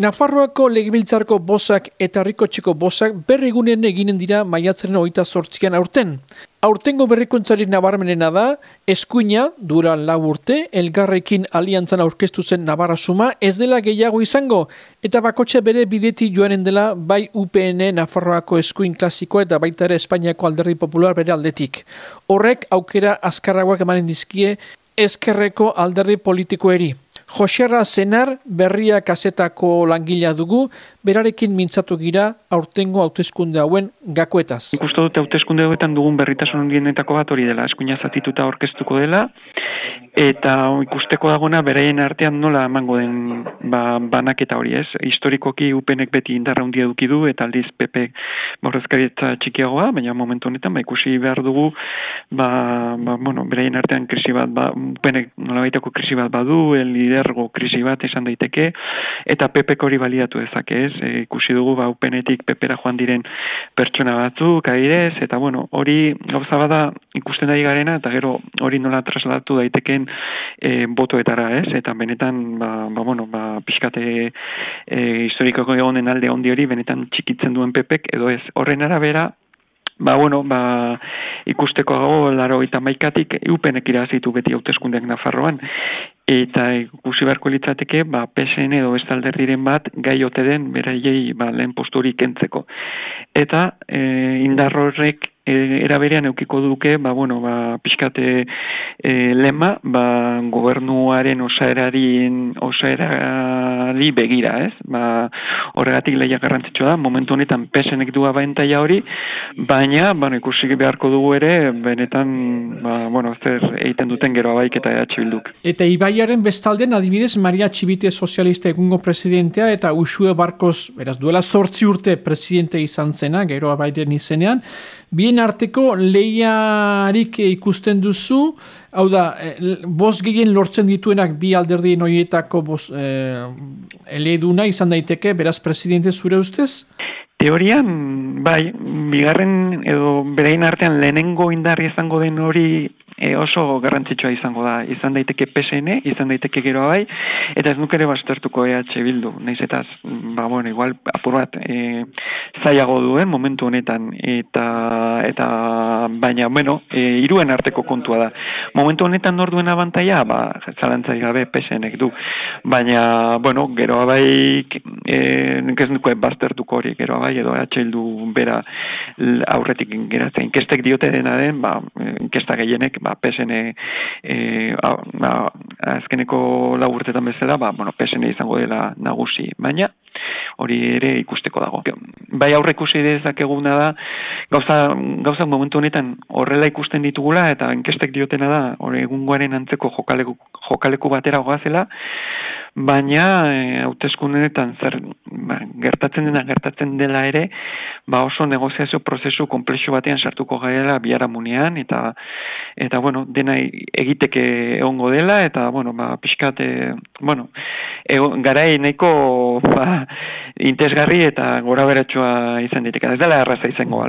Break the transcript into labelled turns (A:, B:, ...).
A: Nafarroako legibiltzarko bozak eta rikotxeko bozak berrigunen eginen dira maiatzaren oita sortzian aurten. Aurtengo berrikuntzari nabarmenena da, eskuina, dura lau urte, elgarrekin aliantzan aurkeztu zen Navarra suma, ez dela gehiago izango, eta bakotxe bere bideti joanen dela bai UPN Nafarroako eskuin klasiko eta baita ere Espainiako alderdi popular bere aldetik. Horrek aukera azkarragoak emanen dizkie eskerreko alderdi politikoeri. Joserra Zenar berria kasetako langilea dugu, berarekin mintzatu gira aurtengo hauteskunde hauen gakoetaz.
B: Ikustu dute hauteskunde hauetan dugun berritasun hondienetako bat hori dela, eskuina zatituta orkestuko dela, eta ikusteko dagona beraien artean nola emango den ba, banaketa hori ez. Historikoki upenek beti indarra hundia duki du eta aldiz PP borrezkarietza txikiagoa, baina momentu honetan ba, ikusi behar dugu ba, ba, bueno, beraien artean krisi bat, ba, upenek nola baitako krisi bat badu, el lidergo krisi bat esan daiteke, eta PP hori baliatu ezak ez. E, ikusi dugu ba, upenetik PP joan diren pertsona batzuk, airez, eta bueno, hori gauza bada ikusten da garena, eta gero hori nola trasladatu daiteke e, botoetara, ez? Eta benetan, ba, ba bueno, ba, pixkate e, historikoko egonen alde ondi hori, benetan txikitzen duen pepek, edo ez, horren arabera, ba, bueno, ba, ikusteko gago, laro eta maikatik, eupenek irazitu beti hauteskundeak Nafarroan, eta ikusi beharko litzateke, ba, PSN edo estalderriren bat, gai ote den, beraiei, ba, lehen posturik entzeko. Eta, e, indarrorrek, e, eraberean eukiko duke, ba, bueno, ba, pixkate e, lema, ba, gobernuaren osaerari, osaerari begira, ez? Ba, horregatik leia garrantzitsua da, momentu honetan pesenek dua baintaia hori, baina, bueno, ikusi beharko dugu ere, benetan, ba, bueno, zer egiten duten gero abaik eta EH Bilduk.
A: Eta Ibaiaren bestalden adibidez Maria Txibite sozialista egungo presidentea eta Usue Barkos, beraz, duela sortzi urte presidente izan zena, gero abaiden izenean, bien arteko lehiarik ikusten duzu, hau da, eh, boz gehien lortzen dituenak bi alderdi noietako boz, eh, eleduna izan daiteke, beraz presidente zure ustez?
B: Teorian, bai, bigarren edo berein artean lehenengo indarri izango den hori e, oso garrantzitsua izango da. Izan daiteke PSN, izan daiteke gero bai, eta ez nuk ere bastertuko EH Bildu. Naiz eta, ba, bueno, igual apur bat e, zaiago duen momentu honetan, eta, eta baina, bueno, e, iruen arteko kontua da. Momentu honetan nor duen abantaia, ba, zalantzai gabe PSNek du. Baina, bueno, gero bai, e, ez nuke bastertuko hori, gero bai, edo EH Bildu bera aurretik geratzen. Inkestek diote dena den, ba, inkesta gehienek, ba, PSN e, ba, azkeneko laburtetan bezala, ba, bueno, PSN izango dela nagusi, baina hori ere ikusteko dago. Bai aurre ikusi dezakeguna da, gauza, gauza momentu honetan horrela ikusten ditugula, eta enkestek diotena da, hori egungoaren antzeko jokaleku, jokaleku batera goazela, baina e, zer ba, gertatzen dena gertatzen dela ere ba oso negoziazio prozesu komplexu batean sartuko gaela biaramunean eta eta bueno dena egiteke egongo dela eta bueno ba pixkat e, bueno garai nahiko ba, intesgarri eta gora beretsua izan diteke ez dela erraza izango